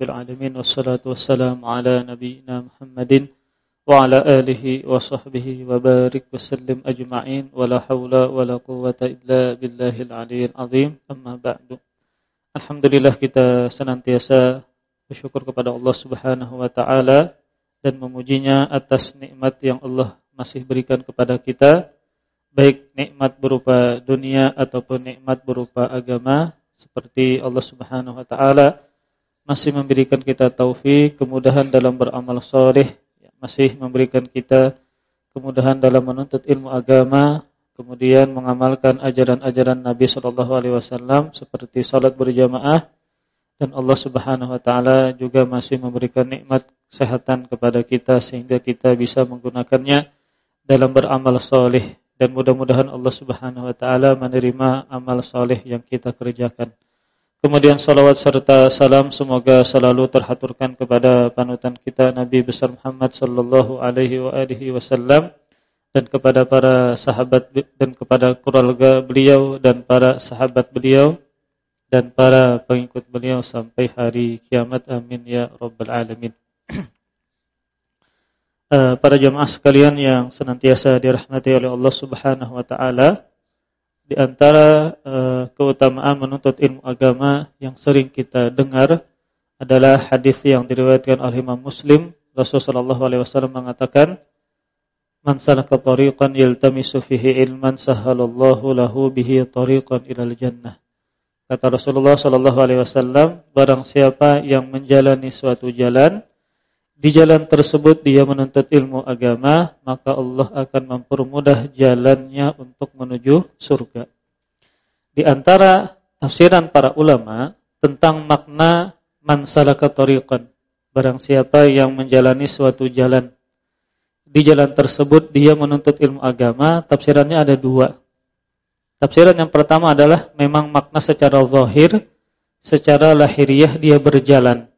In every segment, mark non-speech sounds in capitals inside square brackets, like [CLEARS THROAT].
Rabbil Alamin. Wassalatu wassalamu ala nabiyyina Muhammadin Wa ala alihi wa sahbihi wa barik wa sallim ajma'in. Wa la hawla wa la quwata illa billahil aliyyil azim. Amma ba'du. Alhamdulillah kita senantiasa bersyukur kepada Allah subhanahu wa ta'ala Dan memujinya atas nikmat yang Allah masih berikan kepada kita. Baik nikmat berupa dunia ataupun nikmat berupa agama Seperti Allah subhanahu wa ta'ala masih memberikan kita taufik, kemudahan dalam beramal soleh, masih memberikan kita kemudahan dalam menuntut ilmu agama, kemudian mengamalkan ajaran-ajaran Nabi Shallallahu Alaihi Wasallam seperti salat berjamaah, dan Allah Subhanahu Wa Taala juga masih memberikan nikmat kesehatan kepada kita sehingga kita bisa menggunakannya dalam beramal soleh dan mudah-mudahan Allah Subhanahu Wa Taala menerima amal soleh yang kita kerjakan. Kemudian salawat serta salam semoga selalu terhaturkan kepada panutan kita Nabi besar Muhammad sallallahu alaihi wasallam dan kepada para sahabat dan kepada keluarga beliau dan para sahabat beliau dan para pengikut beliau sampai hari kiamat amin ya rabbal alamin. [CLEARS THROAT] Eh, para jemaah sekalian yang senantiasa dirahmati oleh Allah Subhanahu wa taala, di antara uh, keutamaan menuntut ilmu agama yang sering kita dengar adalah hadis yang diriwayatkan oleh Imam Muslim. Rasulullah SAW mengatakan, "Man salaka tariqan yaltamisu fihi ilman sahhalallahu lahu bihi tariqan ilal jannah." Kata Rasulullah wasallam, barang siapa yang menjalani suatu jalan di jalan tersebut dia menuntut ilmu agama, maka Allah akan mempermudah jalannya untuk menuju surga. Di antara tafsiran para ulama tentang makna man salaka tariqan, barang siapa yang menjalani suatu jalan di jalan tersebut dia menuntut ilmu agama, tafsirannya ada dua. Tafsiran yang pertama adalah memang makna secara zahir, secara lahiriah dia berjalan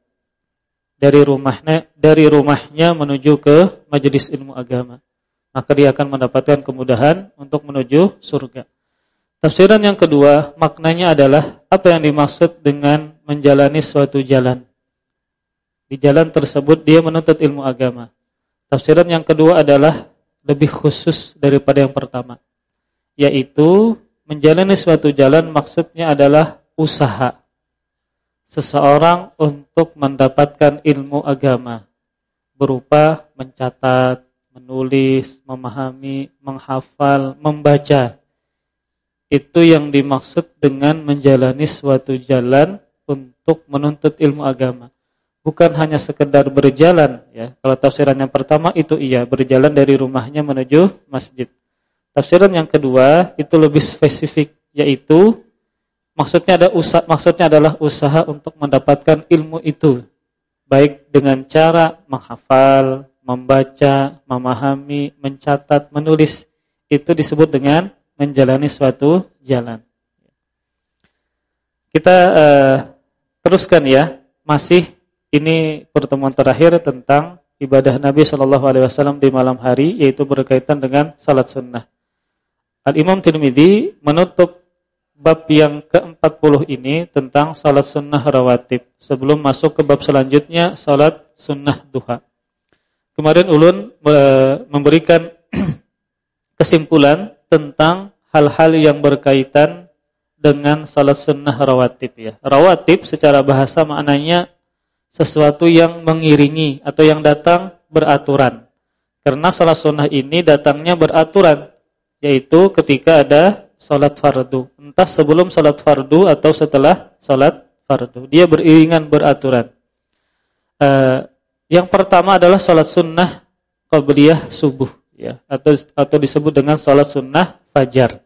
dari rumahnya dari rumahnya menuju ke majelis ilmu agama. Maka dia akan mendapatkan kemudahan untuk menuju surga. Tafsiran yang kedua, maknanya adalah apa yang dimaksud dengan menjalani suatu jalan. Di jalan tersebut dia menuntut ilmu agama. Tafsiran yang kedua adalah lebih khusus daripada yang pertama. Yaitu menjalani suatu jalan maksudnya adalah usaha seseorang untuk mendapatkan ilmu agama berupa mencatat, menulis, memahami, menghafal, membaca. Itu yang dimaksud dengan menjalani suatu jalan untuk menuntut ilmu agama. Bukan hanya sekedar berjalan ya. Kalau tafsiran yang pertama itu iya, berjalan dari rumahnya menuju masjid. Tafsiran yang kedua itu lebih spesifik yaitu Maksudnya ada usaha, maksudnya adalah usaha untuk mendapatkan ilmu itu baik dengan cara menghafal, membaca, memahami, mencatat, menulis. Itu disebut dengan menjalani suatu jalan. Kita uh, teruskan ya, masih ini pertemuan terakhir tentang ibadah Nabi Shallallahu alaihi wasallam di malam hari yaitu berkaitan dengan salat sunnah. Al Imam Tirmidzi menutup bab yang ke-40 ini tentang salat sunnah rawatib. Sebelum masuk ke bab selanjutnya, salat sunnah duha. Kemarin ulun memberikan [CLEARS THROAT] kesimpulan tentang hal-hal yang berkaitan dengan salat sunnah rawatib ya. Rawatib secara bahasa maknanya sesuatu yang mengiringi atau yang datang beraturan. Karena salat sunnah ini datangnya beraturan, yaitu ketika ada salat fardu. Entah sebelum salat fardu atau setelah salat fardu. Dia beriringan beraturan. Uh, yang pertama adalah salat sunnah qabliyah subuh ya atau atau disebut dengan salat sunnah fajar.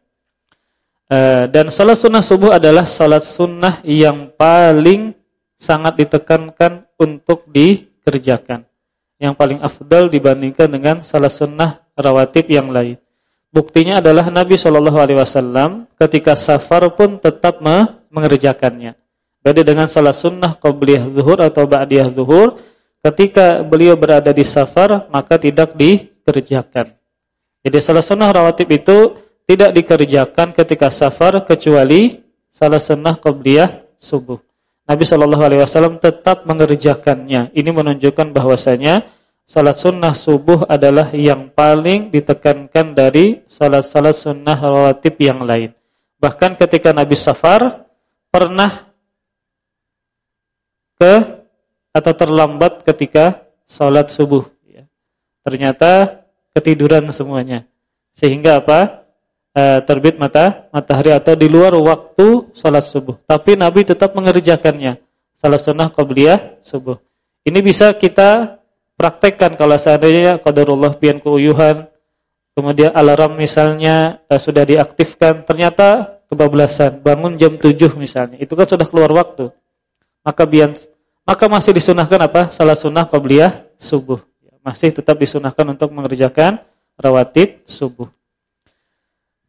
Uh, dan salat sunnah subuh adalah salat sunnah yang paling sangat ditekankan untuk dikerjakan. Yang paling afdal dibandingkan dengan salat sunnah rawatib yang lain. Buktinya adalah Nabi Shallallahu Alaihi Wasallam ketika safar pun tetap mengerjakannya. Beda dengan salat sunnah qabliyah zuhur atau ba'diyah zuhur, ketika beliau berada di safar maka tidak dikerjakan. Jadi salat sunnah rawatib itu tidak dikerjakan ketika safar kecuali salat sunnah qabliyah subuh. Nabi Shallallahu alaihi wasallam tetap mengerjakannya. Ini menunjukkan bahwasanya salat sunnah subuh adalah yang paling ditekankan dari salat-salat sunnah rawatib yang lain. Bahkan ketika Nabi safar pernah ke atau terlambat ketika salat subuh. Ya. Ternyata ketiduran semuanya. Sehingga apa? e, terbit mata matahari atau di luar waktu salat subuh. Tapi Nabi tetap mengerjakannya. Salat sunnah qabliyah subuh. Ini bisa kita praktekkan kalau seandainya qadarullah pian keuyuhan, kemudian alarm misalnya e, sudah diaktifkan, ternyata kebablasan, bangun jam 7 misalnya. Itu kan sudah keluar waktu. Maka bian maka masih disunahkan apa? Salat sunnah qabliyah subuh. Masih tetap disunahkan untuk mengerjakan rawatib subuh.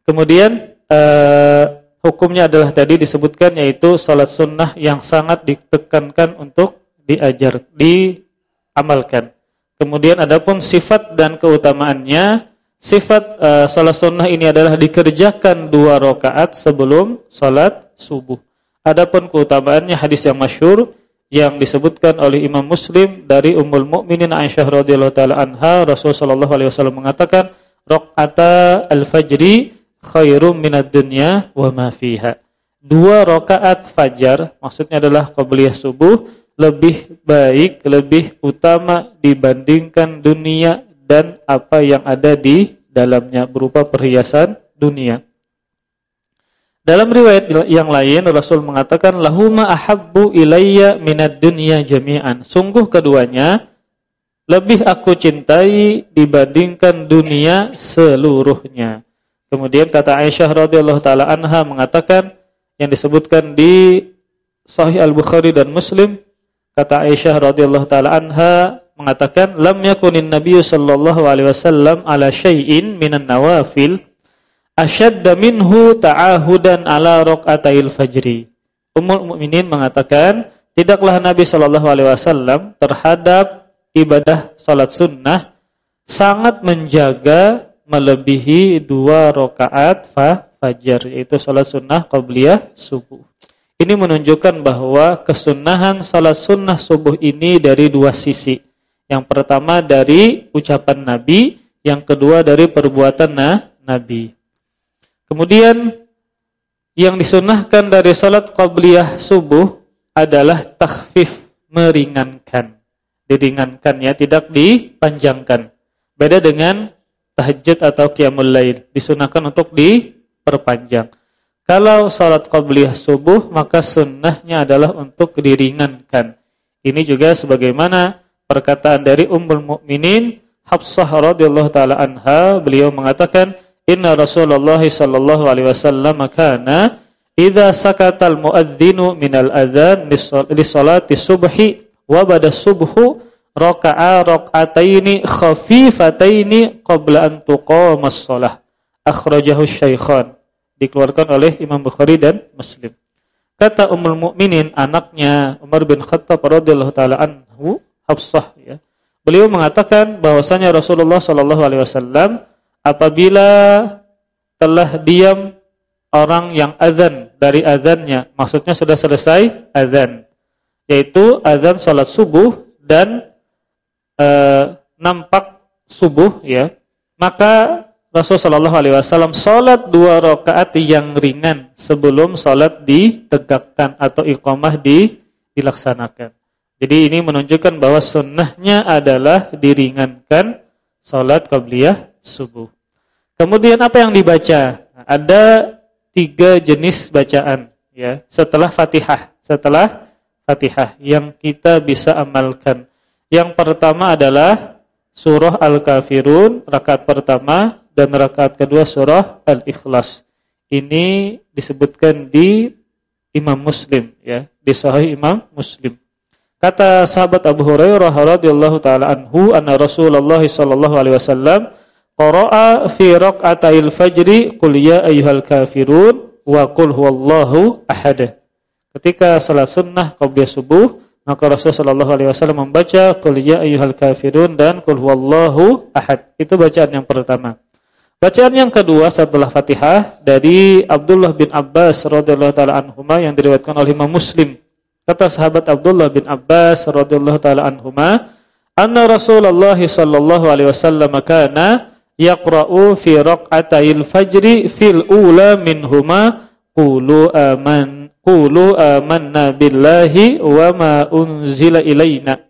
Kemudian uh, hukumnya adalah tadi disebutkan yaitu salat sunnah yang sangat ditekankan untuk diajar, diamalkan. Kemudian adapun sifat dan keutamaannya, sifat uh, salat sunnah ini adalah dikerjakan dua rakaat sebelum salat subuh. Adapun keutamaannya hadis yang masyhur yang disebutkan oleh Imam Muslim dari Ummul Mukminin Aisyah radhiyallahu taala anha Rasulullah sallallahu alaihi wasallam mengatakan rakaata al-fajri khairum minad dunya wa ma fiha. Dua rakaat fajar maksudnya adalah qabliyah subuh lebih baik, lebih utama dibandingkan dunia dan apa yang ada di dalamnya berupa perhiasan dunia. Dalam riwayat yang lain Rasul mengatakan lahuma ahabbu ilayya minad dunya jami'an. Sungguh keduanya lebih aku cintai dibandingkan dunia seluruhnya. Kemudian kata Aisyah radhiyallahu taala anha mengatakan yang disebutkan di Sahih Al-Bukhari dan Muslim kata Aisyah radhiyallahu taala anha mengatakan lam yakunin nabiy sallallahu alaihi wasallam ala syai'in minan nawafil asyadda minhu ta'ahudan ala raq'atail fajri. Ummul mukminin mengatakan tidaklah Nabi sallallahu alaihi wasallam terhadap ibadah salat sunnah sangat menjaga melebihi dua rakaat fajar yaitu salat sunnah qabliyah subuh. Ini menunjukkan bahwa kesunahan salat sunnah subuh ini dari dua sisi. Yang pertama dari ucapan Nabi, yang kedua dari perbuatan nah, Nabi. Kemudian yang disunahkan dari salat qabliyah subuh adalah takhfif, meringankan. Diringankan ya, tidak dipanjangkan. Beda dengan tahajud atau qiyamul lail disunahkan untuk diperpanjang. Kalau salat qabliyah subuh maka sunnahnya adalah untuk diringankan. Ini juga sebagaimana perkataan dari Ummul Mukminin Hafsah radhiyallahu taala anha, beliau mengatakan, "Inna Rasulullah sallallahu alaihi wasallam kana idza sakatal muadzinu minal adzan li salati subhi wa bada subhu raka'a rak'ataini khafifataini qabla an tuqamas shalah. Akhrajahu Syaikhan. Dikeluarkan oleh Imam Bukhari dan Muslim. Kata Ummul Mukminin anaknya Umar bin Khattab radhiyallahu taala anhu, Hafsah ya. Beliau mengatakan bahwasanya Rasulullah sallallahu alaihi wasallam apabila telah diam orang yang azan dari azannya, maksudnya sudah selesai azan, yaitu azan salat subuh dan uh, nampak subuh ya, maka Rasulullah Shallallahu Alaihi Wasallam sholat dua rakaat yang ringan sebelum sholat ditegakkan atau iqamah di, dilaksanakan. Jadi ini menunjukkan bahwa sunnahnya adalah diringankan sholat qabliyah subuh. Kemudian apa yang dibaca? Ada tiga jenis bacaan ya setelah Fatihah. Setelah Fatihah yang kita bisa amalkan. Yang pertama adalah surah Al-Kafirun rakaat pertama dan rakaat kedua surah Al-Ikhlas. Ini disebutkan di Imam Muslim ya, di Sahih Imam Muslim. Kata sahabat Abu Hurairah radhiyallahu taala anhu anna Rasulullah sallallahu alaihi wasallam qara'a fi rak'atayil fajri qul ya ayyuhal kafirun wa qul huwallahu ahad. Ketika salat sunnah qabliyah subuh maka Rasulullah sallallahu alaihi wasallam membaca qul ya ayyuhal kafirun dan qul huwallahu ahad. Itu bacaan yang pertama. Bacaan yang kedua setelah Fatihah dari Abdullah bin Abbas radhiyallahu taala anhuma yang diriwayatkan oleh Imam Muslim. Kata sahabat Abdullah bin Abbas radhiyallahu taala anhuma, anna Rasulullah sallallahu alaihi wasallam kana yaqra'u fi raq'atayil fajri fil ula minhuma qulu aman qulu amanna billahi wa ma unzila ilaina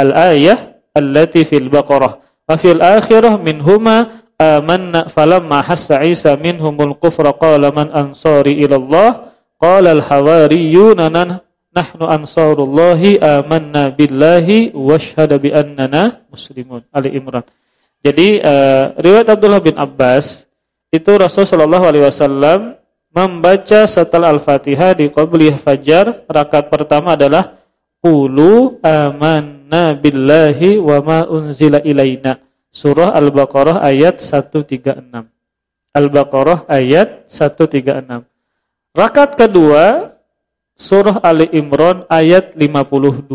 al-ayah allati fil baqarah wa fil akhirah minhuma amanna falamma hassa Isa minhumul kufra qala man ansari ila Allah qala al-hawariyuna nahnu ansarullahi amanna billahi washhadu bi annana muslimun Ali Imran. Jadi uh, riwayat Abdullah bin Abbas itu Rasulullah sallallahu alaihi wasallam membaca setelah Al-Fatihah di qabliyah fajar rakaat pertama adalah qulu amanna billahi wa ma unzila ilaina. Surah Al-Baqarah ayat 136. Al-Baqarah ayat 136. Rakaat kedua Surah Ali Imran ayat 52.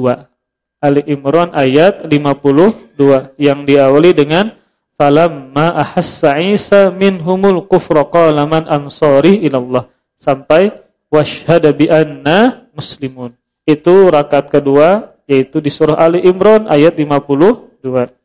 Ali Imran ayat 52 yang diawali dengan falamma ahassa Isa minhumul kufra qala man ansari ilallah sampai washhada bi anna muslimun. Itu rakaat kedua yaitu di surah Ali Imran ayat 52.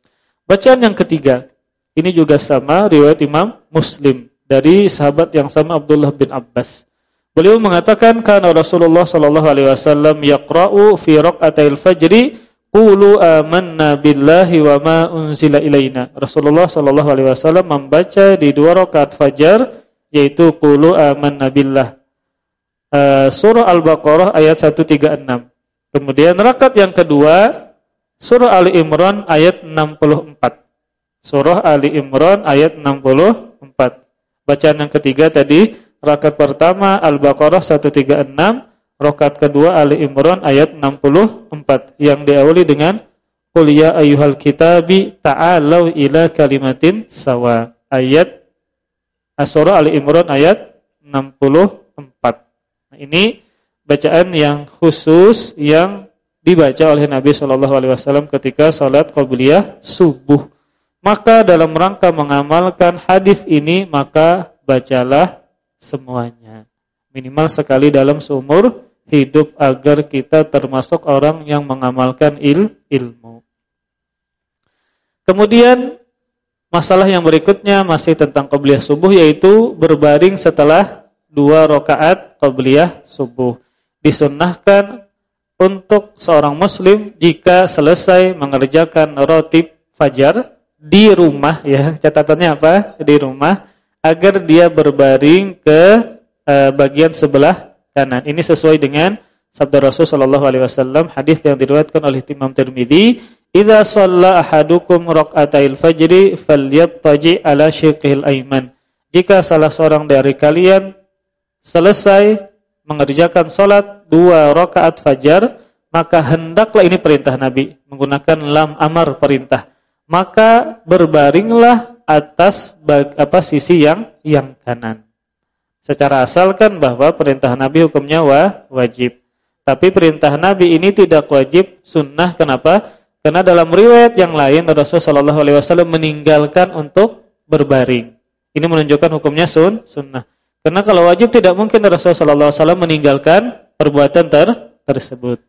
Bacaan yang ketiga ini juga sama riwayat Imam Muslim dari sahabat yang sama Abdullah bin Abbas. Beliau mengatakan kana Rasulullah sallallahu alaihi wasallam yaqra'u fi raq'atil fajri qulu amanna billahi wa ma unzila ilaina. Rasulullah sallallahu alaihi wasallam membaca di dua rakaat fajar yaitu qulu amanna billah. Uh, surah Al-Baqarah ayat 136. Kemudian rakaat yang kedua surah Ali Imran ayat 64. Surah Ali Imran ayat 64. Bacaan yang ketiga tadi Rakaat pertama Al-Baqarah 136, rakaat kedua Ali Imran ayat 64 yang diawali dengan Qul ya ayyuhal kitabi ta'alu ila kalimatin sawa. Ayat Asy-Syura Ali Imran ayat 64. Nah, ini bacaan yang khusus yang dibaca oleh Nabi Shallallahu alaihi wasallam ketika salat qabliyah subuh. Maka dalam rangka mengamalkan hadis ini maka bacalah semuanya. Minimal sekali dalam seumur hidup agar kita termasuk orang yang mengamalkan il ilmu. Kemudian masalah yang berikutnya masih tentang qabliyah subuh yaitu berbaring setelah dua rakaat qabliyah subuh. Disunnahkan untuk seorang muslim jika selesai mengerjakan rotib fajar di rumah ya, catatannya apa? Di rumah agar dia berbaring ke uh, bagian sebelah kanan. Ini sesuai dengan sabda Rasul sallallahu alaihi wasallam hadis yang diriwayatkan oleh Imam Tirmizi, "Idza shalla ahadukum rak'atail fajri falyattaji ala syiqil aiman." Jika salah seorang dari kalian selesai mengerjakan salat dua rakaat fajar, maka hendaklah ini perintah Nabi menggunakan lam amar perintah. Maka berbaringlah atas apa sisi yang yang kanan. Secara asal kan bahwa perintah Nabi hukumnya wa, wajib. Tapi perintah Nabi ini tidak wajib, sunnah. Kenapa? Karena dalam riwayat yang lain Rasulullah SAW meninggalkan untuk berbaring. Ini menunjukkan hukumnya sun, sunnah. Karena kalau wajib tidak mungkin Rasulullah SAW meninggalkan perbuatan ter, tersebut.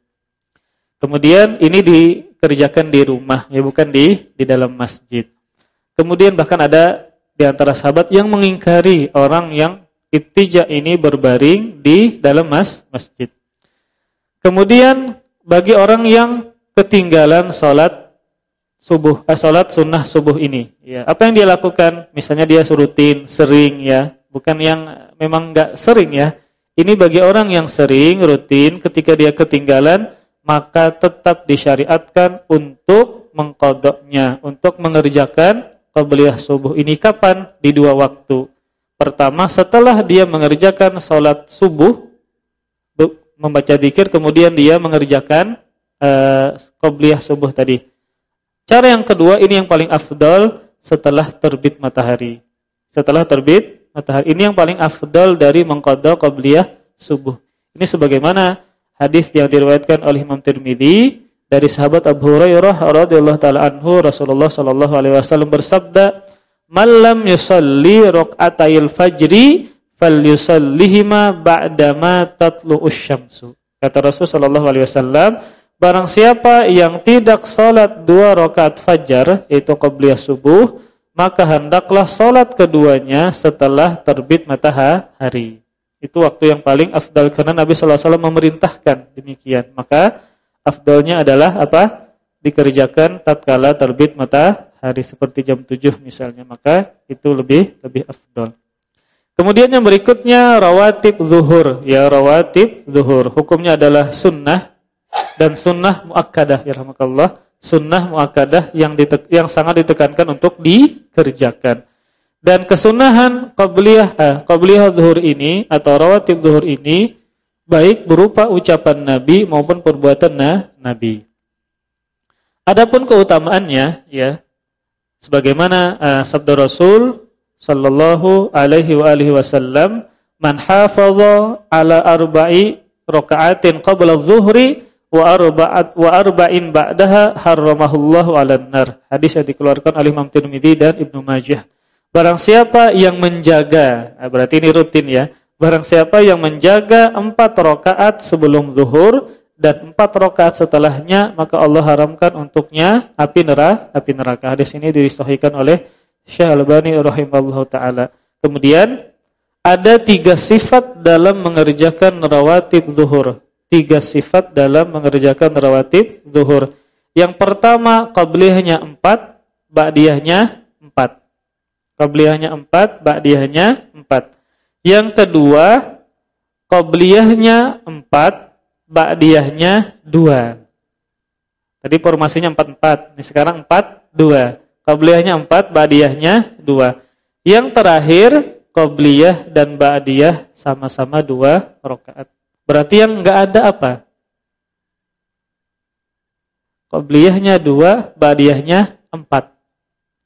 Kemudian ini dikerjakan di rumah, ya bukan di di dalam masjid. Kemudian bahkan ada di antara sahabat yang mengingkari orang yang ittija ini berbaring di dalam mas masjid. Kemudian bagi orang yang ketinggalan salat subuh, eh, salat sunnah subuh ini, ya, apa yang dia lakukan? Misalnya dia rutin, sering ya, bukan yang memang enggak sering ya. Ini bagi orang yang sering, rutin, ketika dia ketinggalan, maka tetap disyariatkan untuk mengkodoknya, untuk mengerjakan qabliyah subuh ini kapan? Di dua waktu. Pertama, setelah dia mengerjakan sholat subuh, membaca dikir, kemudian dia mengerjakan uh, qabliyah subuh tadi. Cara yang kedua, ini yang paling afdal setelah terbit matahari. Setelah terbit matahari. Ini yang paling afdal dari mengqadha qabliyah subuh. Ini sebagaimana hadis yang diriwayatkan oleh Imam Tirmizi dari sahabat Abu Hurairah radhiyallahu taala anhu Rasulullah sallallahu alaihi wasallam bersabda "Man lam yusalli rak'atayil fajri falyusallihima ba'dama tatlu'usy syamsu." Kata Rasul sallallahu alaihi wasallam, barang siapa yang tidak salat dua rakaat fajar yaitu qabliyah subuh, maka hendaklah salat keduanya setelah terbit matahari. Itu waktu yang paling afdal karena Nabi sallallahu alaihi wasallam memerintahkan demikian. Maka afdalnya adalah apa? Dikerjakan tatkala terbit matahari seperti jam 7 misalnya, maka itu lebih lebih afdal. Kemudian yang berikutnya rawatib zuhur. Ya rawatib zuhur. Hukumnya adalah sunnah dan sunnah muakkadah ya rahmatullah. Sunnah muakkadah yang yang sangat ditekankan untuk dikerjakan. Dan kesunahan qabliyah eh, qabliyah zuhur ini atau rawatib zuhur ini baik berupa ucapan Nabi maupun perbuatan nah, Nabi. Adapun keutamaannya ya sebagaimana uh, sabda Rasul sallallahu alaihi wa alihi wasallam man hafaza ala arba'i raka'atin qabla adh-dhuhri wa arba'at wa arba'in ba'daha harramahullahu 'alan nar. Hadis yang dikeluarkan oleh Imam Tirmizi dan Ibnu Majah. Barang siapa yang menjaga, nah berarti ini rutin ya. Barang siapa yang menjaga empat rakaat sebelum zuhur dan empat rakaat setelahnya, maka Allah haramkan untuknya api neraka. Api neraka. Hadis ini disahihkan oleh Syekh Al-Albani rahimahullah taala. Kemudian ada tiga sifat dalam mengerjakan rawatib zuhur. Tiga sifat dalam mengerjakan rawatib zuhur. Yang pertama qabliyahnya empat, ba'diyahnya empat. Qabliyahnya empat, ba'diyahnya empat. Yang kedua qabliyahnya empat, ba'diyahnya dua. Tadi formasinya empat empat. Ini sekarang empat dua. Qabliyahnya empat, ba'diyahnya dua. Yang terakhir, qabliyah dan ba'diyah sama-sama dua rakaat. Berarti yang enggak ada apa? Qabliyahnya dua, ba'diyahnya empat.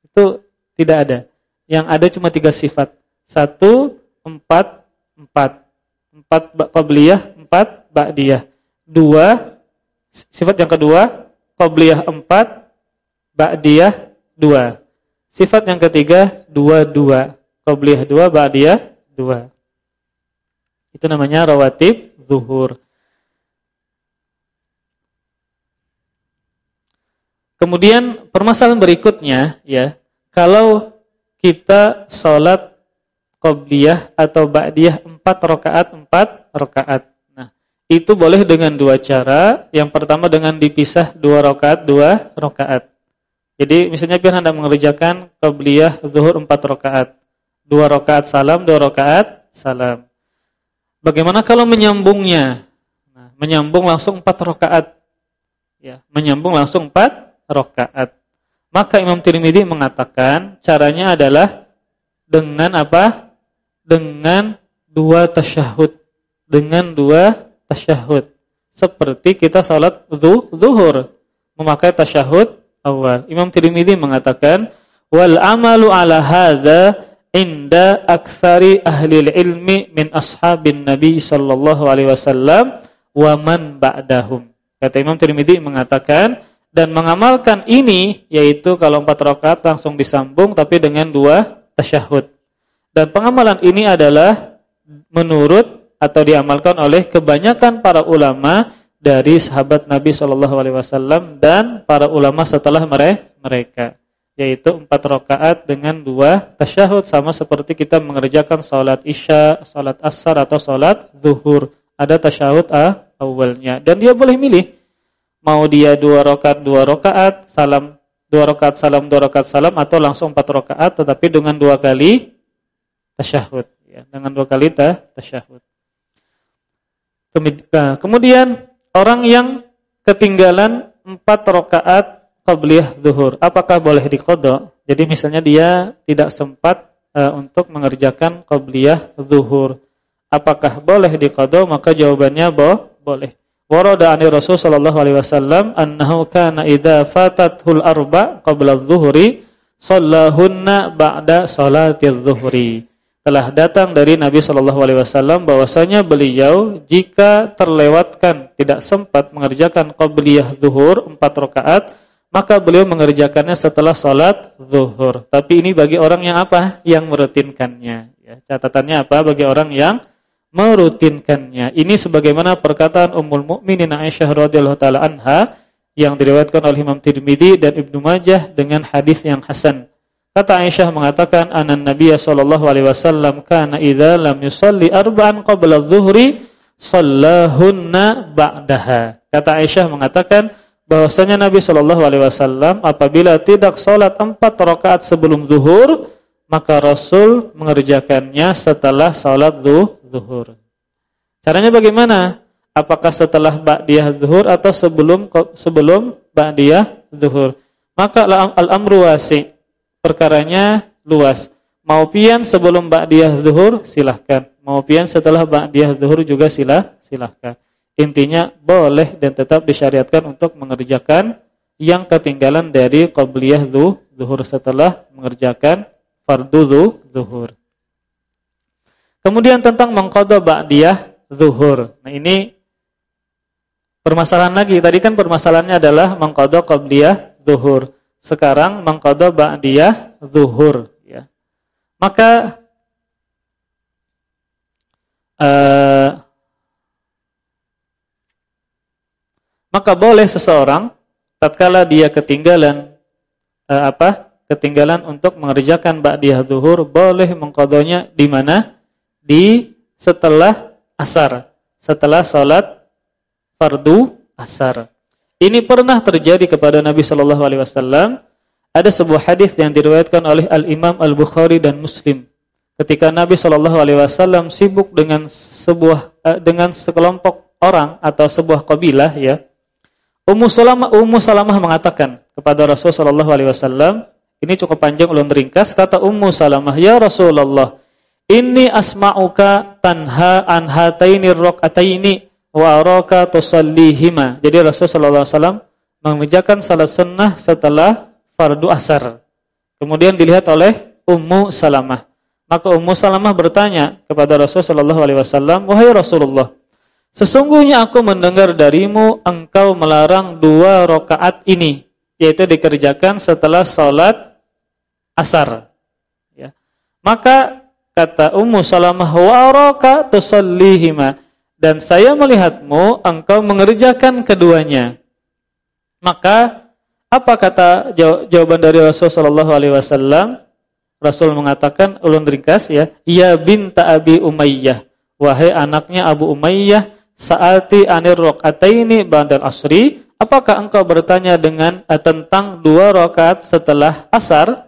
Itu tidak ada. Yang ada cuma tiga sifat. Satu, empat, empat. Empat qabliyah, empat ba'diyah. Dua, sifat yang kedua, qabliyah empat, ba'diyah dua. Sifat yang ketiga dua-dua. Qabliyah dua, ba'diyah dua. Itu namanya rawatib zuhur. Kemudian permasalahan berikutnya ya, kalau kita sholat qobliyah atau ba'diyah empat rakaat empat rakaat. Nah, itu boleh dengan dua cara. Yang pertama dengan dipisah dua rakaat dua rakaat. Jadi misalnya biar Anda mengerjakan qabliyah zuhur 4 rakaat. 2 rakaat salam, 2 rakaat salam. Bagaimana kalau menyambungnya? Nah, menyambung langsung 4 rakaat. Ya, menyambung langsung 4 rakaat. Maka Imam Tirmidzi mengatakan caranya adalah dengan apa? Dengan dua tasyahud. Dengan dua tasyahud. Seperti kita salat zuhur memakai tasyahud awal. Imam Tirmizi mengatakan wal amalu ala hadza inda aktsari ahli ilmi min ashabin nabi sallallahu alaihi wasallam wa man ba'dahum. Kata Imam Tirmizi mengatakan dan mengamalkan ini yaitu kalau empat rakaat langsung disambung tapi dengan dua tasyahud. Dan pengamalan ini adalah menurut atau diamalkan oleh kebanyakan para ulama dari sahabat Nabi Shallallahu Alaihi Wasallam dan para ulama setelah mereka, yaitu empat rakaat dengan dua tasyahud sama seperti kita mengerjakan salat isya, salat asar atau salat zuhur. Ada tasyahud ah, awalnya dan dia boleh milih mau dia dua rakaat dua rakaat salam dua rakaat salam dua rakaat salam atau langsung empat rakaat tetapi dengan dua kali tasyahud ya dengan dua kali tasyahud. Kemudian orang yang ketinggalan empat rakaat qabliyah zuhur, apakah boleh diqadha? Jadi misalnya dia tidak sempat uh, untuk mengerjakan qabliyah zuhur. Apakah boleh diqadha? Maka jawabannya boh, boleh. Warada ani Rasul sallallahu alaihi wasallam annahu kana idza fatathul arba qabla adh-dhuhri shallahunna ba'da salati adh-dhuhri telah datang dari Nabi Shallallahu Alaihi Wasallam bahwasanya beliau jika terlewatkan tidak sempat mengerjakan qabliyah zuhur empat rakaat maka beliau mengerjakannya setelah sholat zuhur. Tapi ini bagi orang yang apa? Yang merutinkannya. Ya, catatannya apa? Bagi orang yang merutinkannya. Ini sebagaimana perkataan Ummul Mukminin Aisyah radhiyallahu taala anha yang diriwayatkan oleh Imam Tirmidzi dan Ibnu Majah dengan hadis yang hasan. Kata Aisyah mengatakan anan Nabi sallallahu alaihi wasallam kana idza lam yusalli arba'an qabla adh-dhuhri shallahunna ba'daha. Kata Aisyah mengatakan bahwasanya Nabi sallallahu alaihi wasallam apabila tidak salat empat rakaat sebelum zuhur, maka Rasul mengerjakannya setelah salat zuhur. Caranya bagaimana? apakah setelah ba'diyah zuhur atau sebelum sebelum ba'diyah zuhur. Maka al-amru wasi. Perkaranya luas. Mau pian sebelum ba'diyah zuhur silahkan. Mau pian setelah ba'diyah zuhur juga silah silahkan. Intinya boleh dan tetap disyariatkan untuk mengerjakan yang ketinggalan dari qabliyah zuhur setelah mengerjakan fardu zuhur. Kemudian tentang mengqadha ba'diyah zuhur. Nah, ini Permasalahan lagi, tadi kan permasalahannya adalah mengqadha qabliyah zuhur. Sekarang mengqadha ba'diyah zuhur ya. Maka uh, maka boleh seseorang tatkala dia ketinggalan uh, apa? ketinggalan untuk mengerjakan ba'diyah zuhur boleh mengqadhanya di mana? Di setelah asar, setelah salat fardu asar. Ini pernah terjadi kepada Nabi Shallallahu alaihi wasallam. Ada sebuah hadis yang diriwayatkan oleh Al-Imam Al-Bukhari dan Muslim. Ketika Nabi Shallallahu alaihi wasallam sibuk dengan sebuah uh, dengan sekelompok orang atau sebuah kabilah ya. Ummu Salamah Ummu Salamah mengatakan kepada Rasul Shallallahu alaihi wasallam, ini cukup panjang ulun ringkas kata Ummu Salamah, "Ya Rasulullah, inni asma'uka tanha an hataini raqataini wa araka tusallihima. Jadi Rasulullah SAW mengerjakan salat sunnah setelah fardu asar. Kemudian dilihat oleh Ummu Salamah. Maka Ummu Salamah bertanya kepada Rasulullah SAW, "Wahai Rasulullah, sesungguhnya aku mendengar darimu engkau melarang dua rakaat ini, yaitu dikerjakan setelah salat asar." Ya. Maka kata Ummu Salamah, "Wa araka tusallihima." dan saya melihatmu engkau mengerjakan keduanya. Maka apa kata jawaban dari Rasulullah SAW? Rasul mengatakan ulun ringkas ya, ya binta Abi Umayyah, wahai anaknya Abu Umayyah, saati anir rakaataini ba'dal asri, apakah engkau bertanya dengan uh, tentang dua rakaat setelah asar?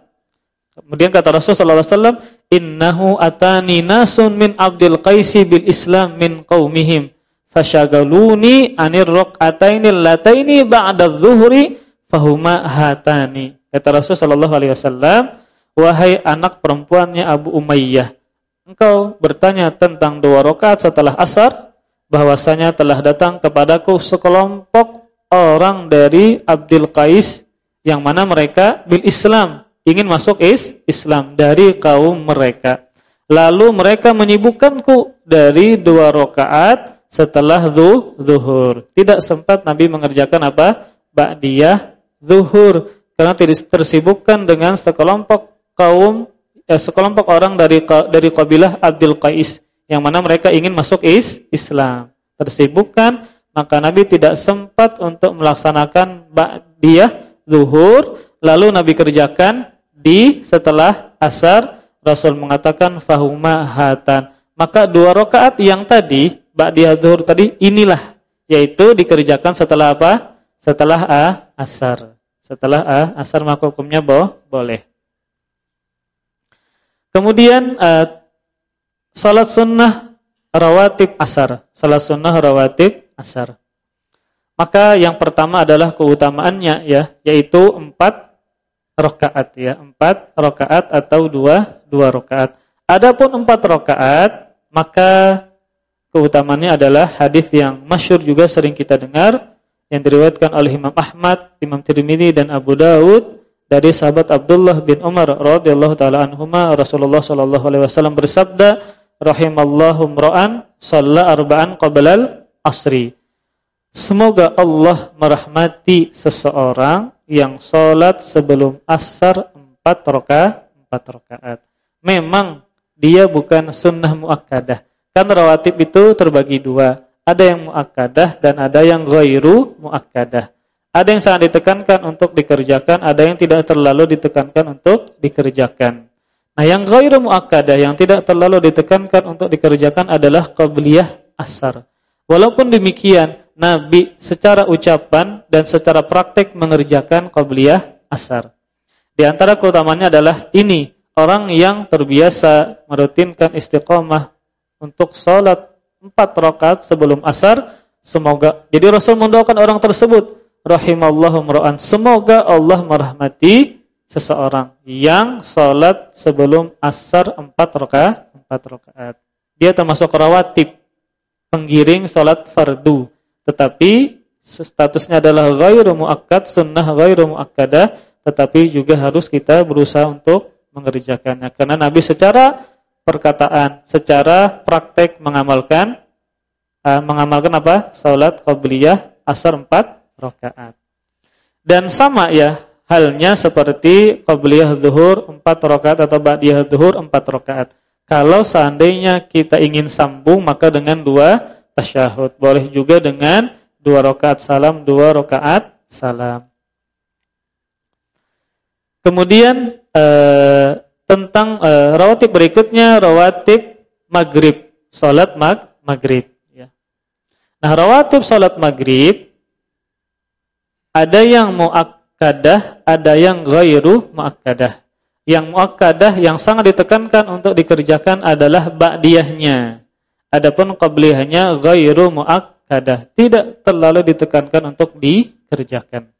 Kemudian kata Rasulullah SAW, innahu atani nasun min Abdul Qaisi bil Islam min qaumihim. Fasyagaluni anir raq'ataini lataini ba'da adh-dhuhri fahuma hatani. Kata Rasul wasallam wahai anak perempuannya Abu Umayyah engkau bertanya tentang dua rakaat setelah asar bahwasanya telah datang kepadaku sekelompok orang dari Abdul Qais yang mana mereka bil Islam ingin masuk is Islam dari kaum mereka. Lalu mereka menyibukkanku dari dua rakaat setelah zuhur. Tidak sempat Nabi mengerjakan apa? Ba'diyah zuhur karena tersibukkan dengan sekelompok kaum eh, sekelompok orang dari dari kabilah Abdul Qais yang mana mereka ingin masuk is Islam. Tersibukkan maka Nabi tidak sempat untuk melaksanakan ba'diyah zuhur lalu Nabi kerjakan di setelah asar Rasul mengatakan fahuma hatan. Maka dua rakaat yang tadi ba'diyah zuhur tadi inilah yaitu dikerjakan setelah apa? Setelah a asar. Setelah a asar maka hukumnya boh, boleh. Kemudian uh, salat sunnah rawatib asar. Salat sunnah rawatib asar. Maka yang pertama adalah keutamaannya ya, yaitu empat rokaat ya, empat rokaat atau dua dua rokaat. Adapun empat rokaat, maka keutamannya adalah hadis yang masyur juga sering kita dengar yang diriwayatkan oleh Imam Ahmad, Imam Tirmidzi dan Abu Dawud dari sahabat Abdullah bin Umar radhiyallahu taala anhuma Rasulullah wasallam bersabda rahimallahu mra'an shalla arba'an qablal asri Semoga Allah merahmati seseorang yang sholat sebelum asar empat rakaat, empat rakaat. Memang dia bukan sunnah muakkadah. Kan rawatib itu terbagi dua. Ada yang muakkadah dan ada yang ghairu muakkadah. Ada yang sangat ditekankan untuk dikerjakan, ada yang tidak terlalu ditekankan untuk dikerjakan. Nah, yang ghairu muakkadah yang tidak terlalu ditekankan untuk dikerjakan adalah qabliyah asar. Walaupun demikian, Nabi secara ucapan dan secara praktek mengerjakan qabliyah asar. Di antara keutamanya adalah ini, orang yang terbiasa merutinkan istiqomah untuk sholat empat rakaat sebelum asar, semoga jadi Rasul mendoakan orang tersebut, rahimallahu mra'an, semoga Allah merahmati seseorang yang sholat sebelum asar empat rakaat, empat rakaat. Dia termasuk rawatib, penggiring sholat fardu, tetapi statusnya adalah ghairu muakkad, sunnah ghairu muakkadah, tetapi juga harus kita berusaha untuk mengerjakannya. Karena Nabi secara perkataan, secara praktek mengamalkan uh, mengamalkan apa? Salat qabliyah asar 4 rakaat. Dan sama ya halnya seperti qabliyah zuhur 4 rakaat atau ba'diyah zuhur 4 rakaat. Kalau seandainya kita ingin sambung maka dengan dua tasyahud. Boleh juga dengan dua rakaat salam, dua rakaat salam. Kemudian eh, tentang uh, rawatib berikutnya rawatib maghrib, salat mag maghrib. Ya. Nah rawatib salat maghrib ada yang muakkadah, ada yang ghairu muakkadah. Yang muakkadah yang sangat ditekankan untuk dikerjakan adalah ba'diyahnya. Adapun qabliyahnya ghairu muakkadah, tidak terlalu ditekankan untuk dikerjakan.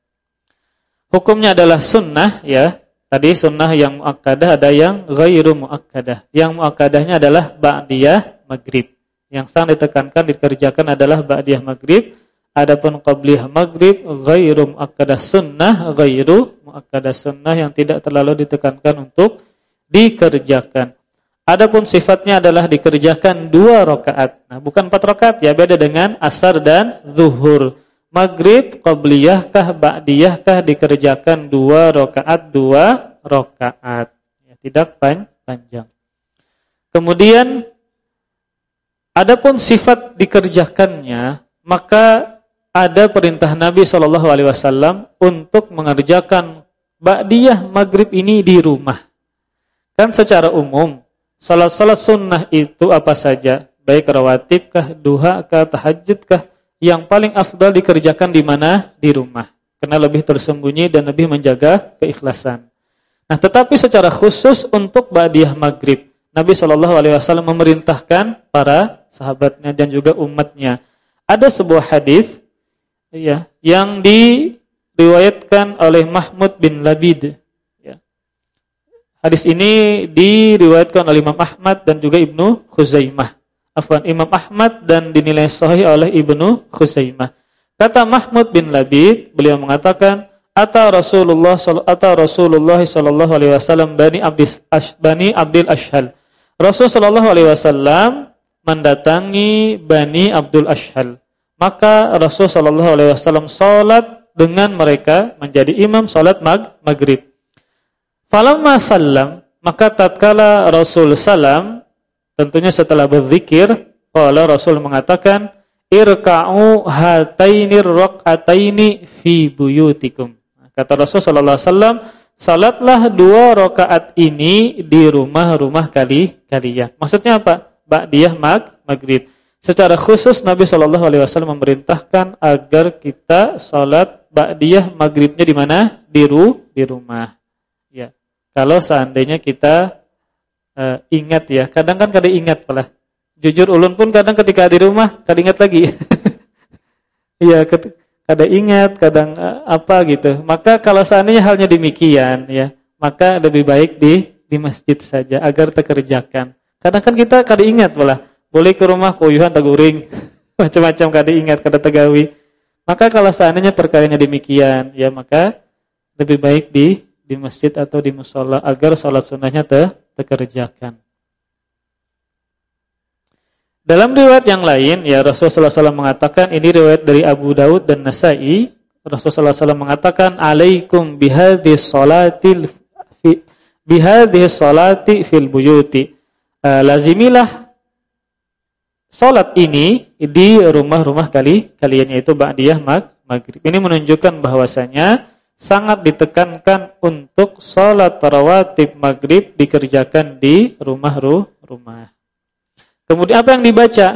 Hukumnya adalah sunnah ya, Tadi sunnah yang muakkadah ada yang ghairu muakkadah. Yang muakkadahnya adalah ba'diyah maghrib. Yang sangat ditekankan dikerjakan adalah ba'diyah maghrib. Adapun qabliyah maghrib ghairu muakkadah sunnah ghairu muakkadah sunnah yang tidak terlalu ditekankan untuk dikerjakan. Adapun sifatnya adalah dikerjakan dua rakaat. Nah, bukan empat rakaat ya, beda dengan asar dan zuhur. Maghrib qabliyah kah ba'diyah kah dikerjakan dua rakaat dua rakaat. Ya, tidak pan panjang. Kemudian adapun sifat dikerjakannya maka ada perintah Nabi Shallallahu alaihi wasallam untuk mengerjakan ba'diyah maghrib ini di rumah. Kan secara umum salat-salat sunnah itu apa saja? Baik rawatib kah, duha kah, tahajud yang paling afdal dikerjakan di mana? Di rumah. Karena lebih tersembunyi dan lebih menjaga keikhlasan. Nah, tetapi secara khusus untuk ba'diyah maghrib, Nabi Shallallahu alaihi wasallam memerintahkan para sahabatnya dan juga umatnya. Ada sebuah hadis ya, yang diriwayatkan oleh Mahmud bin Labid ya. Hadis ini diriwayatkan oleh Imam Ahmad dan juga Ibnu Khuzaimah afwan Imam Ahmad dan dinilai sahih oleh Ibnu Khuzaimah. Kata Mahmud bin Labid, beliau mengatakan, "Ata Rasulullah ata Rasulullah sallallahu alaihi wasallam Bani Abdis Bani Abdul Ashhal." Rasul sallallahu alaihi wasallam mendatangi Bani Abdul Ashhal. Maka Rasul sallallahu alaihi wasallam salat dengan mereka menjadi imam salat mag maghrib. Falamma sallam, maka tatkala Rasul salam, Tentunya setelah berzikir, qala Rasul mengatakan, "Irka'u hatainir raq'ataini fi buyutikum." Kata Rasul sallallahu alaihi wasallam, salatlah dua rakaat ini di rumah-rumah kali kalian. Maksudnya apa? Ba'diyah mag maghrib. Secara khusus Nabi Shallallahu alaihi wasallam memerintahkan agar kita salat ba'diyah maghribnya di mana? Di ru di rumah. Ya. Kalau seandainya kita uh, ingat ya. Kadang kan kadang ingat pula. Jujur ulun pun kadang ketika di rumah kadang ingat lagi. [LAUGHS] Iya, kadang ingat, kadang uh, apa gitu. Maka kalau seandainya halnya demikian ya, maka lebih baik di di masjid saja agar terkerjakan. Kadang kan kita kadang ingat pula. Boleh ke rumah kuyuhan teguring, [LAUGHS] macam-macam kadang ingat, kadang tegawi. Maka kalau seandainya perkaranya demikian, ya maka lebih baik di di masjid atau di musola agar sholat sunnahnya ter pekerjakan. Dalam riwayat yang lain, ya Rasulullah SAW mengatakan, ini riwayat dari Abu Daud dan Nasai, Rasulullah SAW mengatakan, alaikum bihadhi salatil fi, bihadhi salati fil buyuti. Uh, lazimilah salat ini di rumah-rumah kali kalian yaitu ba'diyah mag maghrib. Ini menunjukkan bahwasanya sangat ditekankan untuk salat rawatib maghrib dikerjakan di rumah-rumah. Kemudian apa yang dibaca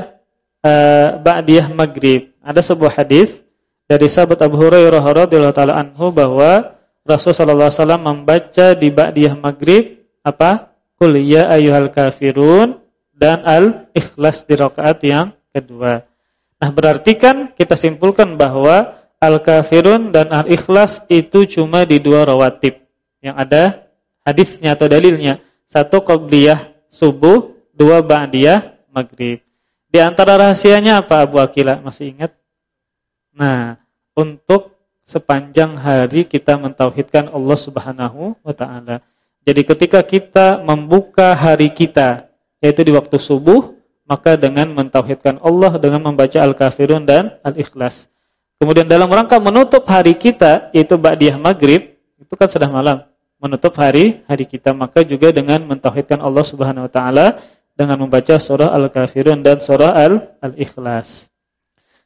uh, ba'diyah maghrib? Ada sebuah hadis dari sahabat Abu Hurairah radhiyallahu taala anhu bahwa Rasulullah SAW membaca di ba'diyah maghrib apa? Qul ya ayyuhal kafirun dan al-ikhlas di rakaat yang kedua. Nah, berarti kan kita simpulkan bahwa al-kafirun dan al-ikhlas itu cuma di dua rawatib yang ada hadisnya atau dalilnya. Satu qabliyah subuh, dua ba'diyah maghrib. Di antara rahasianya apa Abu Akila? Masih ingat? Nah, untuk sepanjang hari kita mentauhidkan Allah Subhanahu wa taala. Jadi ketika kita membuka hari kita yaitu di waktu subuh, maka dengan mentauhidkan Allah dengan membaca Al-Kafirun dan Al-Ikhlas. Kemudian dalam rangka menutup hari kita yaitu ba'diyah maghrib, itu kan sudah malam, menutup hari hari kita maka juga dengan mentauhidkan Allah Subhanahu wa taala dengan membaca surah Al-Kafirun dan surah Al-Ikhlas.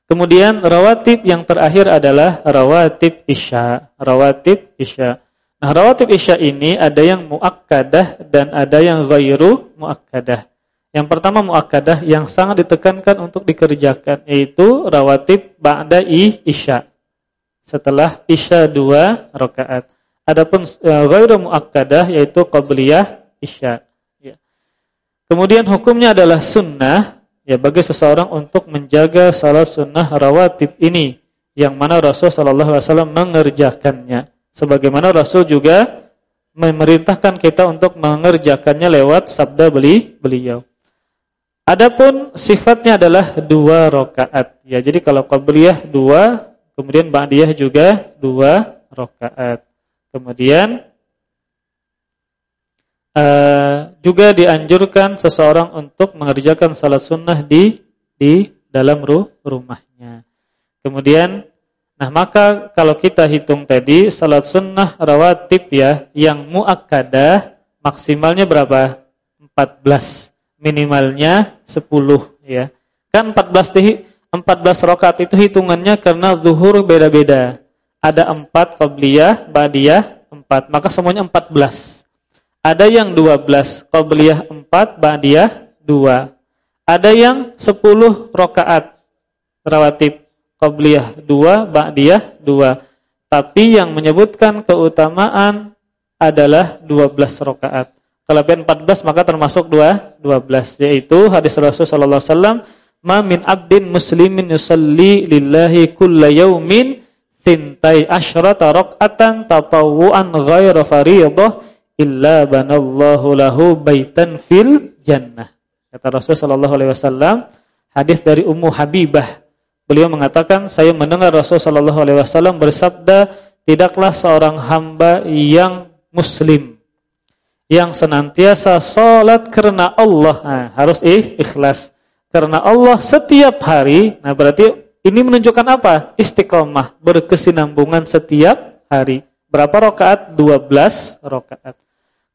Kemudian rawatib yang terakhir adalah rawatib Isya. Rawatib Isya. Rawatib Isya ini ada yang muakkadah dan ada yang ghairu muakkadah. Yang pertama muakkadah yang sangat ditekankan untuk dikerjakan yaitu rawatib ba'da Isya. Setelah Isya dua rakaat. Adapun uh, ghairu muakkadah yaitu qabliyah Isya. Ya. Kemudian hukumnya adalah sunnah ya bagi seseorang untuk menjaga salat sunnah rawatib ini yang mana Rasul sallallahu alaihi wasallam mengerjakannya sebagaimana Rasul juga memerintahkan kita untuk mengerjakannya lewat sabda beli beliau. Adapun sifatnya adalah dua rakaat. Ya, jadi kalau qabliyah dua, kemudian ba'diyah juga dua rakaat. Kemudian Uh, juga dianjurkan seseorang untuk mengerjakan salat sunnah di di dalam ruh, rumahnya. Kemudian, nah maka kalau kita hitung tadi salat sunnah rawatib ya yang muakkadah maksimalnya berapa? 14. Minimalnya 10 ya. Kan 14 di 14 rakaat itu hitungannya karena zuhur beda-beda. Ada 4 qabliyah, ba'diyah 4. Maka semuanya 14. Ada yang 12, qabliyah 4, ba'diyah 2. Ada yang 10 rakaat rawatib, qabliyah 2, ba'diyah 2. Tapi yang menyebutkan keutamaan adalah 12 rakaat. Kelebihan 14 maka termasuk 2 12 yaitu hadis Rasul sallallahu alaihi wasallam ma min abdin muslimin yusalli lillahi kulla yaumin tintai asyrata rakaatan tatawwuan ghaira fardhah illa banallahu lahu baitan fil jannah. Kata Rasul sallallahu alaihi wasallam, hadis dari Ummu Habibah. Beliau mengatakan, saya mendengar Rasul sallallahu alaihi wasallam bersabda, tidaklah seorang hamba yang muslim yang senantiasa salat karena Allah. Nah, harus ikhlas. Karena Allah setiap hari. Nah, berarti ini menunjukkan apa? Istiqomah, berkesinambungan setiap hari. Berapa rakaat? 12 rakaat.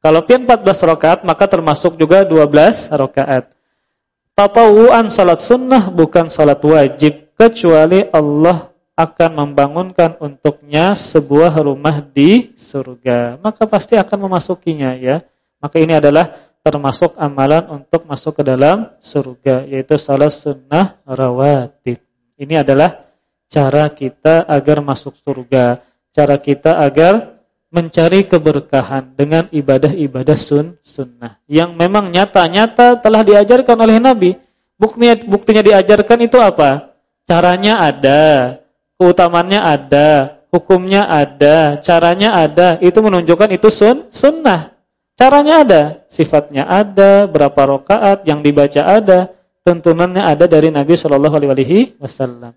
Kalau pian 14 rakaat maka termasuk juga 12 rakaat. Tatawuan salat sunnah bukan salat wajib kecuali Allah akan membangunkan untuknya sebuah rumah di surga. Maka pasti akan memasukinya ya. Maka ini adalah termasuk amalan untuk masuk ke dalam surga yaitu salat sunnah rawatib. Ini adalah cara kita agar masuk surga, cara kita agar mencari keberkahan dengan ibadah-ibadah sun sunnah yang memang nyata-nyata telah diajarkan oleh Nabi. Buktinya buktinya diajarkan itu apa? Caranya ada, keutamannya ada, hukumnya ada, caranya ada. Itu menunjukkan itu sun sunnah. Caranya ada, sifatnya ada, berapa rakaat yang dibaca ada, tuntunannya ada dari Nabi Shallallahu alaihi wasallam.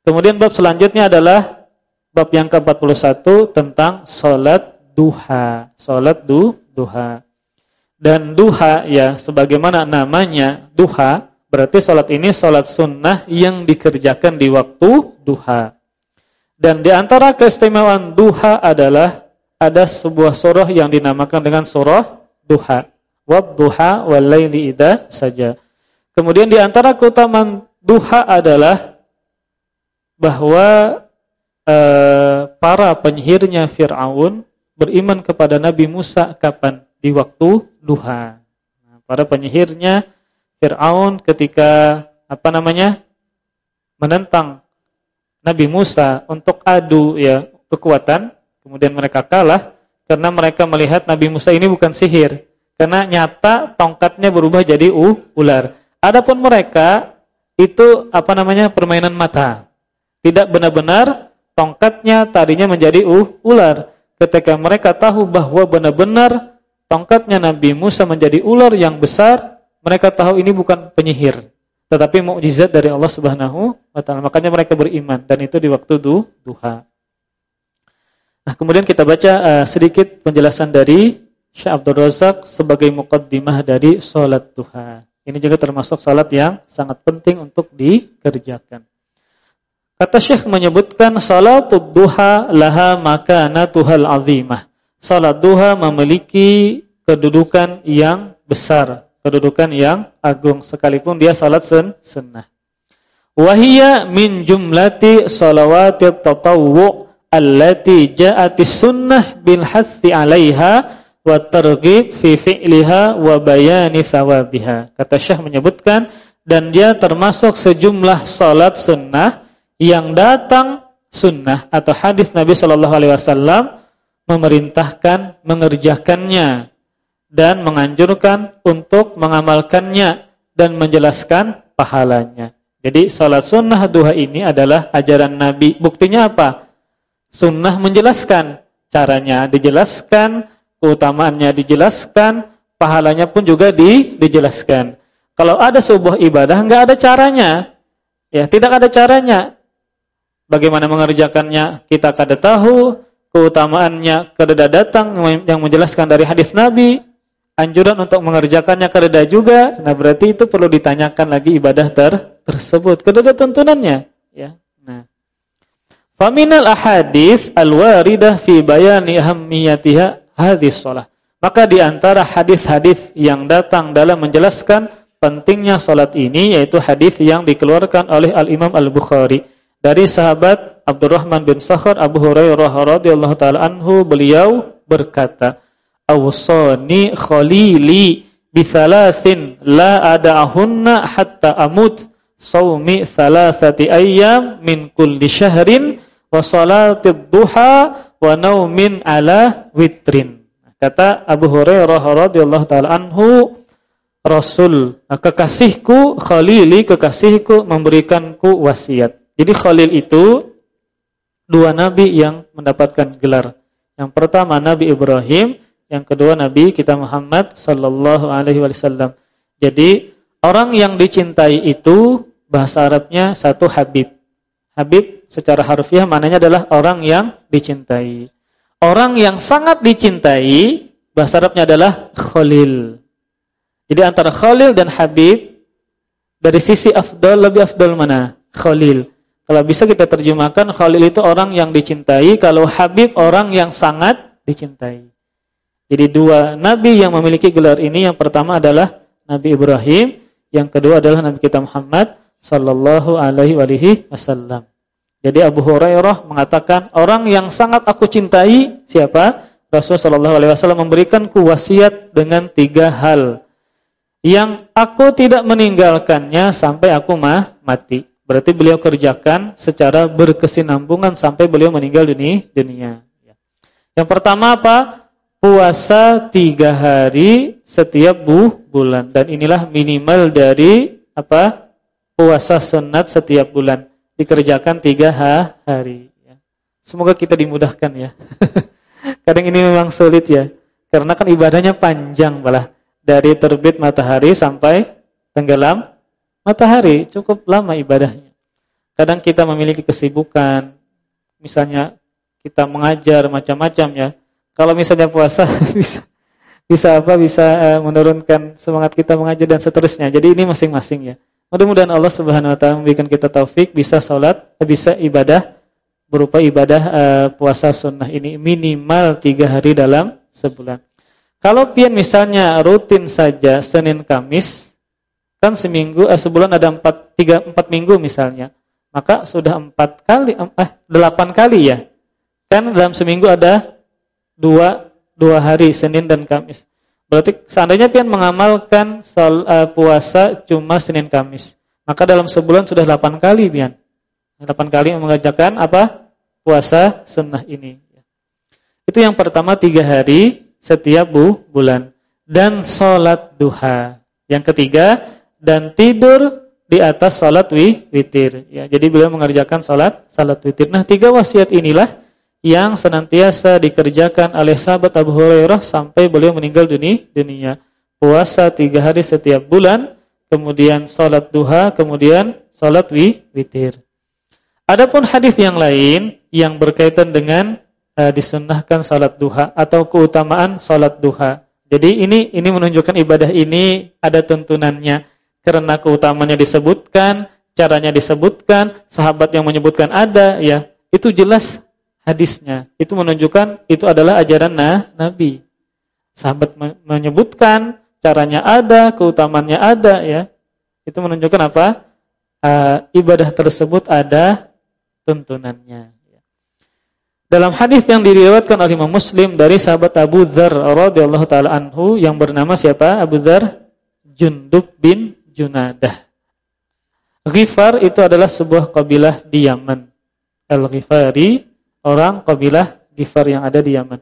Kemudian bab selanjutnya adalah bab yang ke-41 tentang salat duha. Salat du, duha. Dan duha ya sebagaimana namanya duha, berarti salat ini salat sunnah yang dikerjakan di waktu duha. Dan di antara keistimewaan duha adalah ada sebuah surah yang dinamakan dengan surah duha. Wad duha wal laili idza saja. Kemudian di antara keutamaan duha adalah bahwa eh, para penyihirnya Fir'aun beriman kepada Nabi Musa kapan? Di waktu duha. Nah, para penyihirnya Fir'aun ketika apa namanya? menentang Nabi Musa untuk adu ya kekuatan, kemudian mereka kalah karena mereka melihat Nabi Musa ini bukan sihir. Karena nyata tongkatnya berubah jadi uh, ular. Adapun mereka itu apa namanya? permainan mata. Tidak benar-benar tongkatnya tadinya menjadi uh, ular. Ketika mereka tahu bahwa benar-benar tongkatnya Nabi Musa menjadi ular yang besar, mereka tahu ini bukan penyihir, tetapi mukjizat dari Allah Subhanahu wa taala. Makanya mereka beriman dan itu di waktu du, duha. Nah, kemudian kita baca uh, sedikit penjelasan dari Syekh Abdul Razak sebagai mukaddimah dari salat duha. Ini juga termasuk salat yang sangat penting untuk dikerjakan. Kata Syekh menyebutkan salatul duha laha makanatuhal azimah. Salat duha memiliki kedudukan yang besar, kedudukan yang agung sekalipun dia salat sen sunnah. Wahia min jumlati salawatit tatawwu allati ja'atis sunnah bil hathi 'alaiha wa targhib fi fi'liha wa bayani thawabiha. Kata Syekh menyebutkan dan dia termasuk sejumlah salat sunnah yang datang sunnah atau hadis Nabi Shallallahu Alaihi Wasallam memerintahkan mengerjakannya dan menganjurkan untuk mengamalkannya dan menjelaskan pahalanya. Jadi salat sunnah duha ini adalah ajaran Nabi. Buktinya apa? Sunnah menjelaskan caranya dijelaskan, keutamaannya dijelaskan, pahalanya pun juga di, dijelaskan. Kalau ada sebuah ibadah nggak ada caranya, ya tidak ada caranya. Bagaimana mengerjakannya kita kada tahu, keutamaannya kada datang yang menjelaskan dari hadis Nabi, anjuran untuk mengerjakannya kada juga. Nah, berarti itu perlu ditanyakan lagi ibadah ter tersebut. Ada tuntunannya, ya. Nah. Faminal ahadits alwaridah fi bayani ahammiyatiha hadis shalah. Maka di antara hadis-hadis yang datang dalam menjelaskan pentingnya salat ini yaitu hadis yang dikeluarkan oleh Al-Imam Al-Bukhari dari sahabat Abdurrahman bin Sakhar Abu Hurairah radhiyallahu taala anhu beliau berkata, "Awsani khalili bi thalathin la ada'ahunna hatta amut." Saumi thalathati ayyam min kulli syahrin wa salatid duha wa naumin ala witrin. Kata Abu Hurairah radhiyallahu taala anhu, Rasul, kekasihku, khalili kekasihku memberikanku wasiat. Jadi Khalil itu dua nabi yang mendapatkan gelar. Yang pertama Nabi Ibrahim, yang kedua Nabi kita Muhammad sallallahu alaihi wasallam. Jadi orang yang dicintai itu bahasa Arabnya satu habib. Habib secara harfiah maknanya adalah orang yang dicintai. Orang yang sangat dicintai bahasa Arabnya adalah khalil. Jadi antara khalil dan habib dari sisi afdal lebih afdal mana? Khalil. Kalau bisa kita terjemahkan Khalil itu orang yang dicintai, kalau Habib orang yang sangat dicintai. Jadi dua nabi yang memiliki gelar ini yang pertama adalah Nabi Ibrahim, yang kedua adalah Nabi kita Muhammad sallallahu alaihi wasallam. Jadi Abu Hurairah mengatakan orang yang sangat aku cintai siapa? Rasulullah sallallahu alaihi wasallam memberikanku wasiat dengan tiga hal yang aku tidak meninggalkannya sampai aku mah mati. Berarti beliau kerjakan secara berkesinambungan sampai beliau meninggal dunia. dunia. Yang pertama apa? Puasa tiga hari setiap bu bulan dan inilah minimal dari apa? Puasa sunat setiap bulan dikerjakan tiga hari. Semoga kita dimudahkan ya. [LAUGHS] Kadang ini memang sulit ya, karena kan ibadahnya panjang malah dari terbit matahari sampai tenggelam matahari, cukup lama ibadahnya. Kadang kita memiliki kesibukan, misalnya kita mengajar macam-macam ya. Kalau misalnya puasa [LAUGHS] bisa bisa apa? Bisa uh, menurunkan semangat kita mengajar dan seterusnya. Jadi ini masing-masing ya. Mudah-mudahan Allah Subhanahu wa taala memberikan kita taufik bisa salat, bisa ibadah berupa ibadah uh, puasa sunnah ini minimal tiga hari dalam sebulan. Kalau pian misalnya rutin saja Senin Kamis kan seminggu eh, sebulan ada empat tiga empat minggu misalnya maka sudah empat kali eh delapan kali ya kan dalam seminggu ada dua dua hari Senin dan Kamis. Berarti seandainya pian mengamalkan sol, uh, puasa cuma Senin Kamis. Maka dalam sebulan sudah delapan kali pian. Delapan kali mengerjakan apa? Puasa sunnah ini. Itu yang pertama tiga hari setiap bu, bulan. Dan sholat duha. Yang ketiga dan tidur di atas salat wi, witir. Ya, jadi beliau mengerjakan salat salat witir. Nah, tiga wasiat inilah yang senantiasa dikerjakan oleh sahabat Abu Hurairah sampai beliau meninggal dunia. dunia. Puasa tiga hari setiap bulan, kemudian salat duha, kemudian salat wi, witir. Adapun hadis yang lain yang berkaitan dengan uh, disunnahkan salat duha atau keutamaan salat duha. Jadi ini ini menunjukkan ibadah ini ada tuntunannya karena keutamanya disebutkan, caranya disebutkan, sahabat yang menyebutkan ada ya. Itu jelas hadisnya. Itu menunjukkan itu adalah ajaran nah, Nabi. Sahabat menyebutkan, caranya ada, keutamanya ada ya. Itu menunjukkan apa? Uh, ibadah tersebut ada tuntunannya. Dalam hadis yang diriwayatkan oleh Imam Muslim dari sahabat Abu Dzar radhiyallahu taala anhu yang bernama siapa? Abu Dzar Jundub bin Junadah. Ghifar itu adalah sebuah kabilah di Yaman. Al-Ghifari orang kabilah Ghifar yang ada di Yaman.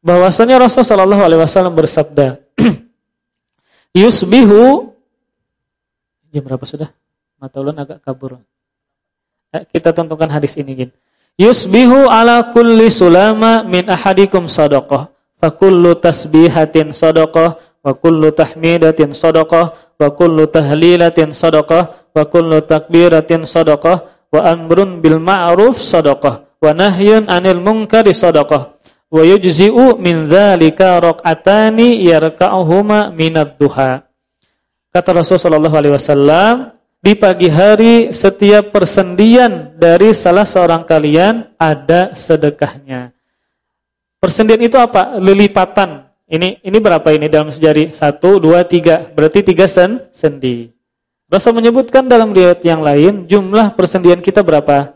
Bahwasanya Rasulullah sallallahu alaihi wasallam bersabda, [CLEARS THROAT] "Yusbihu" Jam berapa sudah? Mata ulun agak kabur. Eh, kita tentukan hadis ini gin. Yusbihu ala kulli sulama min ahadikum sadaqah. Fa kullu tasbihatin sadaqah wa kullu tahmidatin sadaqah wa kullu tahlilatin sadaqah wa kullu takbiratin sadaqah wa amrun bil ma'ruf sadaqah wa nahyun 'anil munkari sadaqah wa yujzi'u min dzalika raq'atani yarka'uhuma minad duha kata Rasulullah sallallahu alaihi wasallam di pagi hari setiap persendian dari salah seorang kalian ada sedekahnya persendian itu apa lilipatan ini ini berapa ini dalam sejari? Satu, dua, tiga. Berarti tiga sen, sendi. Rasul menyebutkan dalam riwayat yang lain jumlah persendian kita berapa?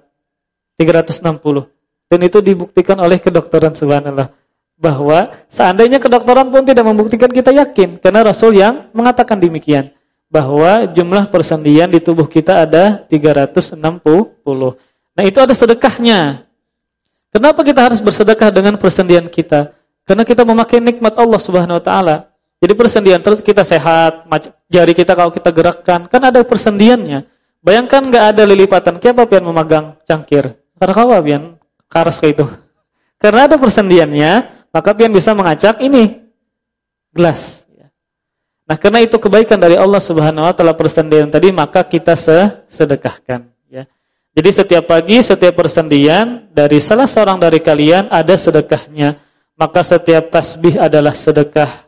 360. Dan itu dibuktikan oleh kedokteran subhanallah bahwa seandainya kedokteran pun tidak membuktikan kita yakin karena Rasul yang mengatakan demikian bahwa jumlah persendian di tubuh kita ada 360. Nah, itu ada sedekahnya. Kenapa kita harus bersedekah dengan persendian kita? Karena kita memakai nikmat Allah Subhanahu wa taala. Jadi persendian terus kita sehat, jari kita kalau kita gerakkan, kan ada persendiannya. Bayangkan nggak ada lilipatan, siapa pian memegang cangkir? Kau pian karas kayak itu. [LAUGHS] Karena ada persendiannya, maka pian bisa mengacak ini gelas. Nah, karena itu kebaikan dari Allah Subhanahu wa taala persendian tadi, maka kita sedekahkan ya. Jadi setiap pagi, setiap persendian dari salah seorang dari kalian ada sedekahnya maka setiap tasbih adalah sedekah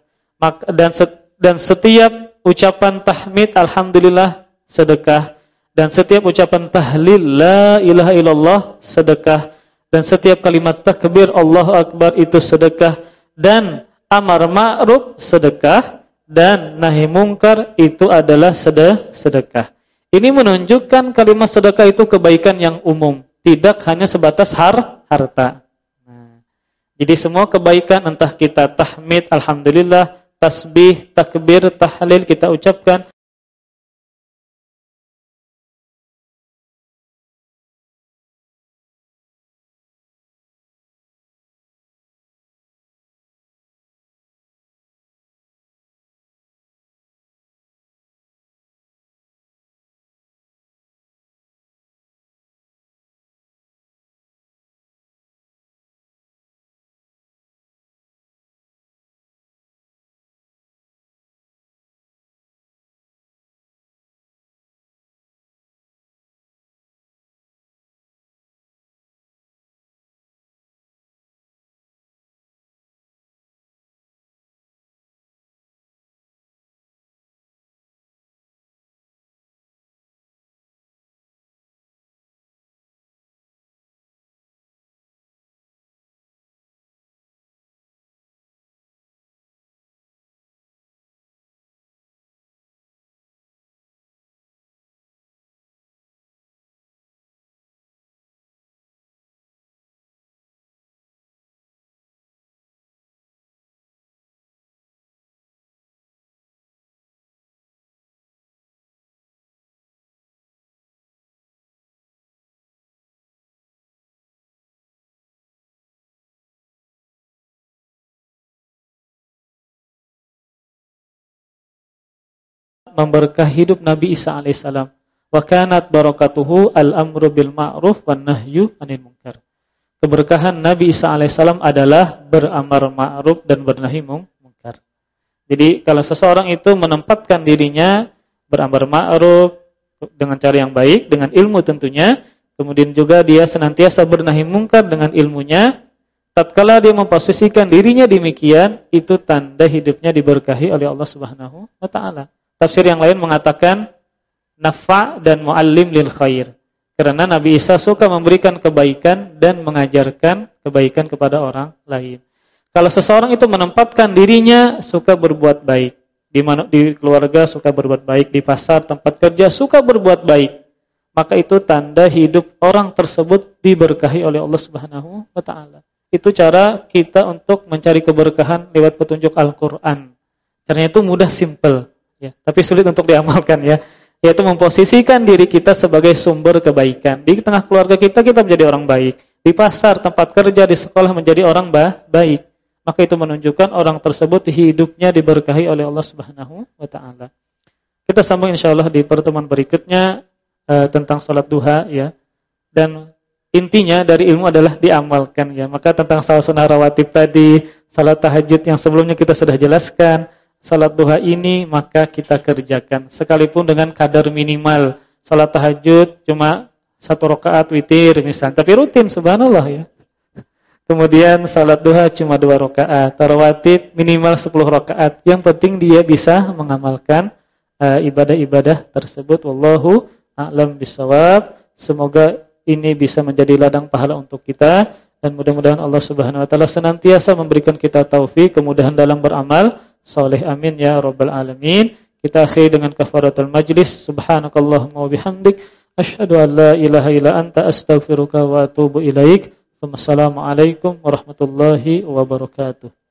dan setiap ucapan tahmid alhamdulillah sedekah dan setiap ucapan tahlil la ilaha illallah sedekah dan setiap kalimat takbir Allahu akbar itu sedekah dan amar ma'ruf sedekah dan nahi mungkar itu adalah sedekah. Ini menunjukkan kalimat sedekah itu kebaikan yang umum, tidak hanya sebatas har harta. Jadi semua kebaikan entah kita tahmid alhamdulillah, tasbih, takbir, tahlil kita ucapkan memberkahi hidup Nabi Isa alaihissalam. Wa kanat barakatuhu al-amru bil ma'ruf wan nahyu 'anil munkar. Keberkahan Nabi Isa alaihissalam adalah beramar ma'ruf dan bernahi munkar. Jadi kalau seseorang itu menempatkan dirinya beramar ma'ruf dengan cara yang baik, dengan ilmu tentunya, kemudian juga dia senantiasa bernahi mungkar dengan ilmunya, tatkala dia memposisikan dirinya demikian, itu tanda hidupnya diberkahi oleh Allah Subhanahu wa taala. Tafsir yang lain mengatakan nafa dan muallim lil khair. Karena Nabi Isa suka memberikan kebaikan dan mengajarkan kebaikan kepada orang lain. Kalau seseorang itu menempatkan dirinya suka berbuat baik, di mana di keluarga suka berbuat baik, di pasar, tempat kerja suka berbuat baik, maka itu tanda hidup orang tersebut diberkahi oleh Allah Subhanahu wa taala. Itu cara kita untuk mencari keberkahan lewat petunjuk Al-Qur'an. Caranya itu mudah, simple, ya, tapi sulit untuk diamalkan ya. Yaitu memposisikan diri kita sebagai sumber kebaikan. Di tengah keluarga kita kita menjadi orang baik. Di pasar, tempat kerja, di sekolah menjadi orang baik. Maka itu menunjukkan orang tersebut hidupnya diberkahi oleh Allah Subhanahu wa taala. Kita sambung insyaallah di pertemuan berikutnya uh, tentang salat duha ya. Dan intinya dari ilmu adalah diamalkan ya. Maka tentang salat sunnah rawatib tadi, salat tahajud yang sebelumnya kita sudah jelaskan, salat duha ini maka kita kerjakan sekalipun dengan kadar minimal. Salat tahajud cuma satu rakaat witir misalnya, tapi rutin subhanallah ya. Kemudian salat duha cuma dua rakaat, rawatib minimal 10 rakaat. Yang penting dia bisa mengamalkan eh, ibadah-ibadah tersebut. Wallahu a'lam bisawab. Semoga ini bisa menjadi ladang pahala untuk kita dan mudah-mudahan Allah Subhanahu wa taala senantiasa memberikan kita taufik, kemudahan dalam beramal saleh. Amin ya rabbal alamin. Kita akhiri dengan kafaratul majlis. Subhanakallahumma wa bihamdik asyhadu an la ilaha illa anta astaghfiruka wa atubu ilaik. Wassalamualaikum warahmatullahi wabarakatuh.